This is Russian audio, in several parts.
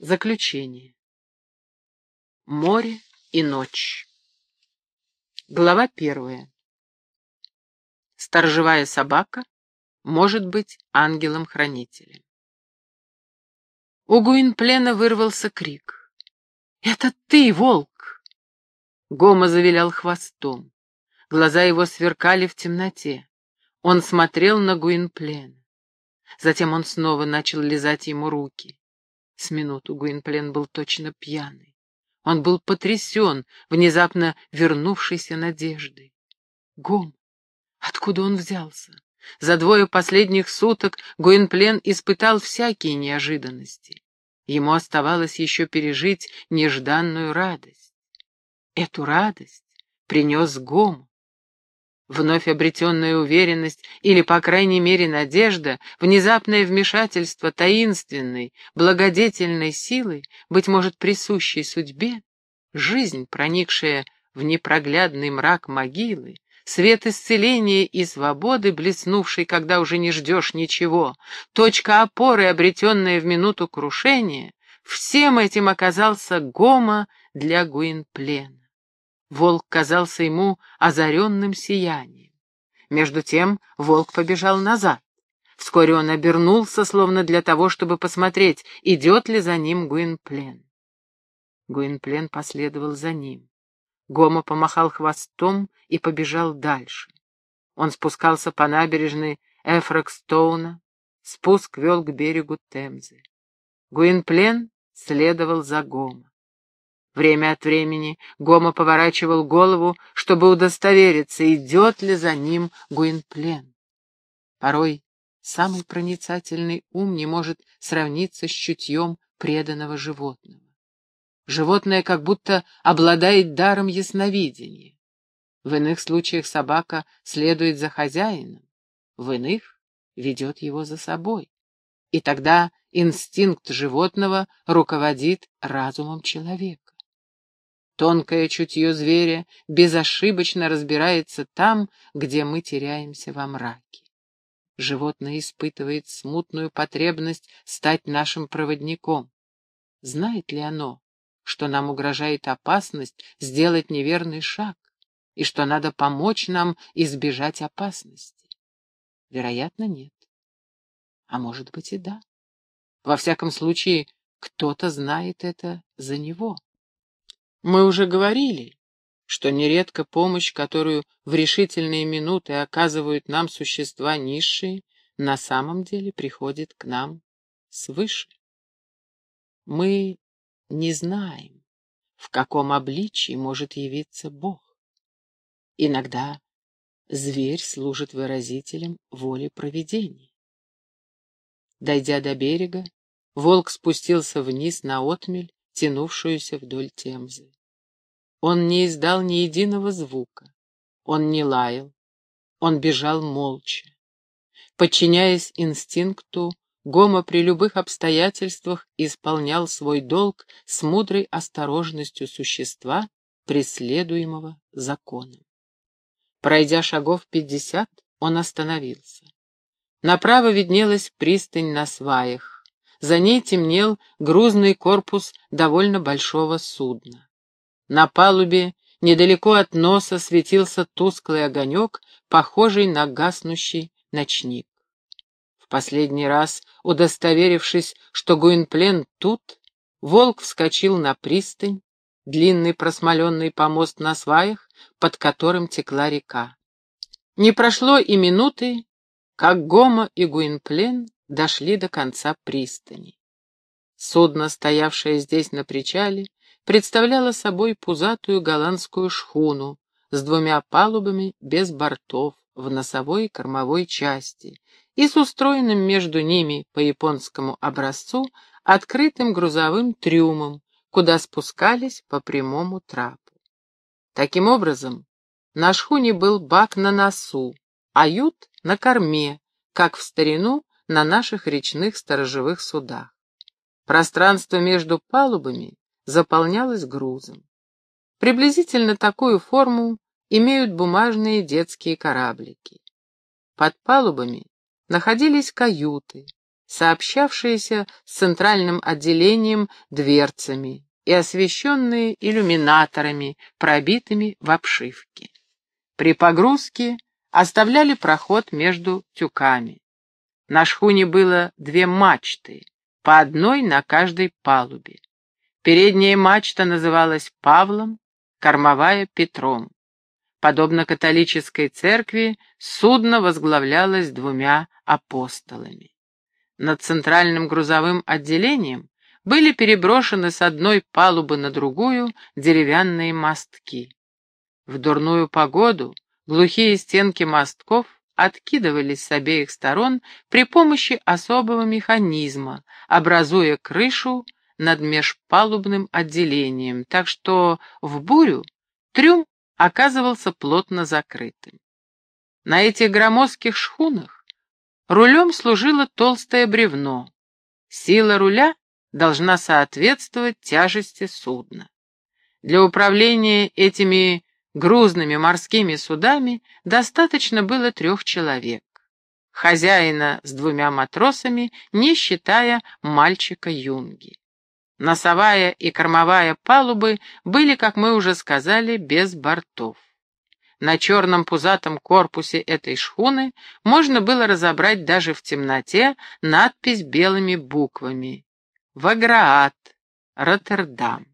Заключение. Море и ночь. Глава первая. Сторожевая собака может быть ангелом-хранителем. У Гуинплена вырвался крик. «Это ты, волк!» Гома завилял хвостом. Глаза его сверкали в темноте. Он смотрел на Гуинплена. Затем он снова начал лизать ему руки. С минуту Гуинплен был точно пьяный. Он был потрясен, внезапно вернувшейся надеждой. Гом! Откуда он взялся? За двое последних суток Гуинплен испытал всякие неожиданности. Ему оставалось еще пережить нежданную радость. Эту радость принес Гом. Вновь обретенная уверенность, или, по крайней мере, надежда, внезапное вмешательство таинственной, благодетельной силы, быть может, присущей судьбе, жизнь, проникшая в непроглядный мрак могилы, свет исцеления и свободы, блеснувший, когда уже не ждешь ничего, точка опоры, обретенная в минуту крушения, всем этим оказался Гома для Гуинплена. Волк казался ему озаренным сиянием. Между тем волк побежал назад. Вскоре он обернулся, словно для того, чтобы посмотреть, идет ли за ним Гуинплен. Гуинплен последовал за ним. Гома помахал хвостом и побежал дальше. Он спускался по набережной Эфракстоуна, спуск вел к берегу Темзы. Гуинплен следовал за Гома. Время от времени Гома поворачивал голову, чтобы удостовериться, идет ли за ним Гуинплен. Порой самый проницательный ум не может сравниться с чутьем преданного животного. Животное как будто обладает даром ясновидения. В иных случаях собака следует за хозяином, в иных ведет его за собой. И тогда инстинкт животного руководит разумом человека. Тонкое чутье зверя безошибочно разбирается там, где мы теряемся во мраке. Животное испытывает смутную потребность стать нашим проводником. Знает ли оно, что нам угрожает опасность сделать неверный шаг, и что надо помочь нам избежать опасности? Вероятно, нет. А может быть и да. Во всяком случае, кто-то знает это за него. Мы уже говорили, что нередко помощь, которую в решительные минуты оказывают нам существа низшие, на самом деле приходит к нам свыше. Мы не знаем, в каком обличии может явиться Бог. Иногда зверь служит выразителем воли провидения. Дойдя до берега, волк спустился вниз на отмель, тянувшуюся вдоль Темзы. Он не издал ни единого звука. Он не лаял. Он бежал молча. Подчиняясь инстинкту, Гома при любых обстоятельствах исполнял свой долг с мудрой осторожностью существа, преследуемого законом. Пройдя шагов пятьдесят, он остановился. Направо виднелась пристань на сваях. За ней темнел грузный корпус довольно большого судна. На палубе, недалеко от носа, светился тусклый огонек, похожий на гаснущий ночник. В последний раз, удостоверившись, что Гуинплен тут, волк вскочил на пристань, длинный просмоленный помост на сваях, под которым текла река. Не прошло и минуты, как Гома и Гуинплен дошли до конца пристани. Судно, стоявшее здесь на причале, представляла собой пузатую голландскую шхуну с двумя палубами без бортов в носовой и кормовой части и с устроенным между ними по японскому образцу открытым грузовым трюмом, куда спускались по прямому трапу. Таким образом, на шхуне был бак на носу, а ют на корме, как в старину на наших речных сторожевых судах. Пространство между палубами заполнялась грузом. Приблизительно такую форму имеют бумажные детские кораблики. Под палубами находились каюты, сообщавшиеся с центральным отделением дверцами и освещенные иллюминаторами, пробитыми в обшивке. При погрузке оставляли проход между тюками. На шхуне было две мачты, по одной на каждой палубе. Передняя мачта называлась Павлом, кормовая — Петром. Подобно католической церкви, судно возглавлялось двумя апостолами. Над центральным грузовым отделением были переброшены с одной палубы на другую деревянные мостки. В дурную погоду глухие стенки мостков откидывались с обеих сторон при помощи особого механизма, образуя крышу над межпалубным отделением, так что в бурю трюм оказывался плотно закрытым. На этих громоздких шхунах рулем служило толстое бревно. Сила руля должна соответствовать тяжести судна. Для управления этими грузными морскими судами достаточно было трех человек. Хозяина с двумя матросами, не считая мальчика Юнги. Носовая и кормовая палубы были, как мы уже сказали, без бортов. На черном пузатом корпусе этой шхуны можно было разобрать даже в темноте надпись белыми буквами «Ваграат, Роттердам».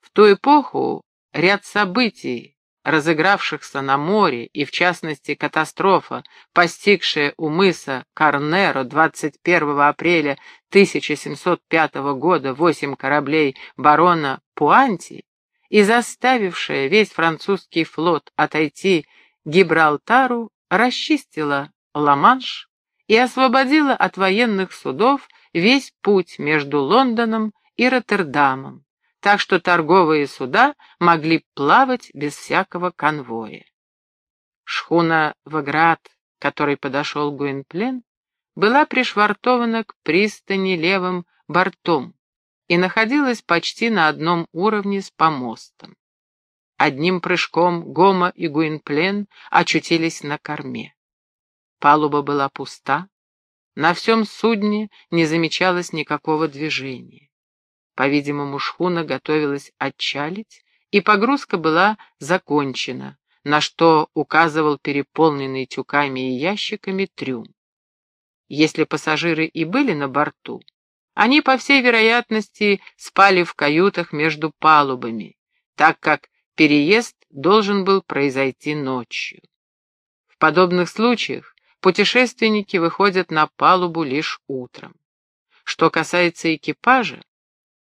В ту эпоху ряд событий, разыгравшихся на море, и в частности катастрофа, постигшая у мыса Карнеро 21 апреля 1705 года восемь кораблей барона Пуанти и заставившая весь французский флот отойти Гибралтару, расчистила Ла-Манш и освободила от военных судов весь путь между Лондоном и Роттердамом, так что торговые суда могли плавать без всякого конвоя. Шхуна Ваград, которой подошел Гуинплен, была пришвартована к пристани левым бортом и находилась почти на одном уровне с помостом. Одним прыжком Гома и Гуинплен очутились на корме. Палуба была пуста, на всем судне не замечалось никакого движения. По-видимому, шхуна готовилась отчалить, и погрузка была закончена, на что указывал переполненный тюками и ящиками трюм. Если пассажиры и были на борту, они, по всей вероятности, спали в каютах между палубами, так как переезд должен был произойти ночью. В подобных случаях путешественники выходят на палубу лишь утром. Что касается экипажа,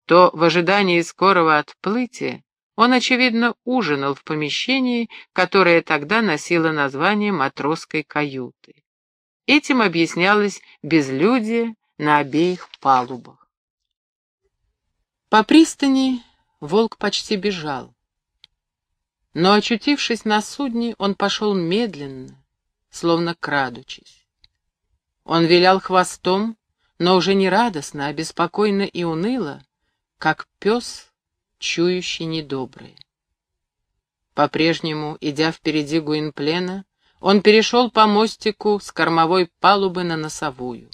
то в ожидании скорого отплытия он, очевидно, ужинал в помещении, которое тогда носило название матросской каюты. Этим объяснялось безлюдие на обеих палубах. По пристани волк почти бежал. Но, очутившись на судне, он пошел медленно, словно крадучись. Он вилял хвостом, но уже не радостно, а беспокойно и уныло, как пес, чующий недоброе. По-прежнему, идя впереди Гуинплена, он перешел по мостику с кормовой палубы на носовую.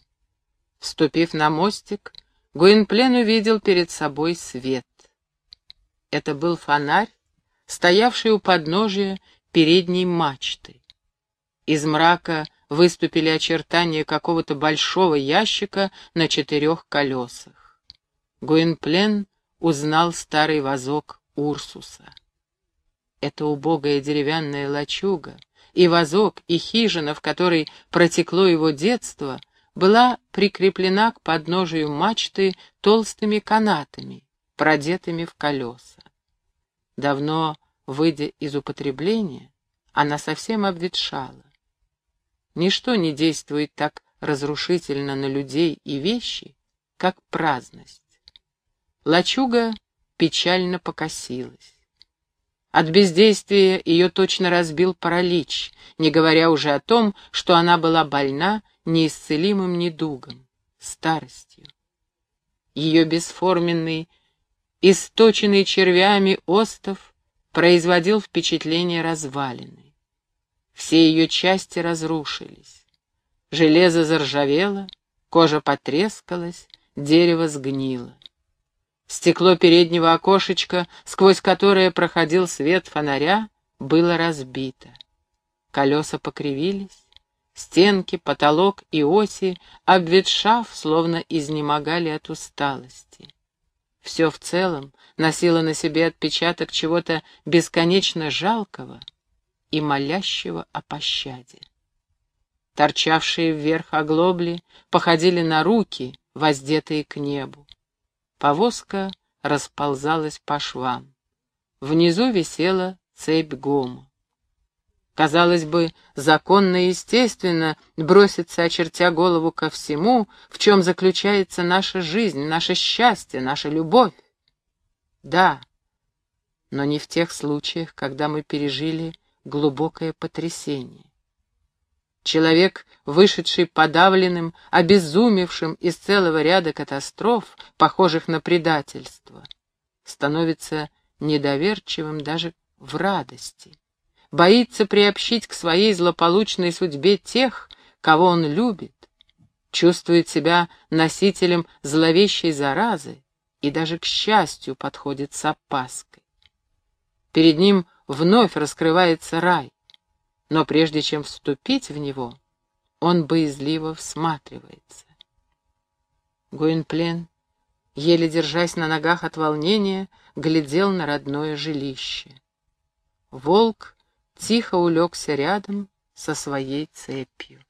Вступив на мостик, Гуинплен увидел перед собой свет. Это был фонарь, стоявший у подножия передней мачты. Из мрака выступили очертания какого-то большого ящика на четырех колесах. Гуинплен узнал старый вазок Урсуса. Это убогая деревянная лачуга, и вазок, и хижина, в которой протекло его детство, была прикреплена к подножию мачты толстыми канатами, продетыми в колеса. Давно выйдя из употребления, она совсем обветшала. Ничто не действует так разрушительно на людей и вещи, как праздность. Лачуга печально покосилась. От бездействия ее точно разбил паралич, не говоря уже о том, что она была больна неисцелимым недугом, старостью. Ее бесформенный, источенный червями остов производил впечатление развалины. Все ее части разрушились. Железо заржавело, Кожа потрескалась, дерево сгнило. Стекло переднего окошечка, сквозь которое проходил свет фонаря, было разбито. Колеса покривились, стенки, потолок и оси, обветшав, словно изнемогали от усталости. Все в целом носило на себе отпечаток чего-то бесконечно жалкого и молящего о пощаде. Торчавшие вверх оглобли походили на руки, воздетые к небу. Повозка расползалась по швам. Внизу висела цепь гома. Казалось бы, законно и естественно броситься, очертя голову ко всему, в чем заключается наша жизнь, наше счастье, наша любовь. Да, но не в тех случаях, когда мы пережили глубокое потрясение. Человек, вышедший подавленным, обезумевшим из целого ряда катастроф, похожих на предательство, становится недоверчивым даже в радости, боится приобщить к своей злополучной судьбе тех, кого он любит, чувствует себя носителем зловещей заразы и даже к счастью подходит с опаской. Перед ним вновь раскрывается рай, но прежде чем вступить в него, он боязливо всматривается. Гуинплен, еле держась на ногах от волнения, глядел на родное жилище. Волк тихо улегся рядом со своей цепью.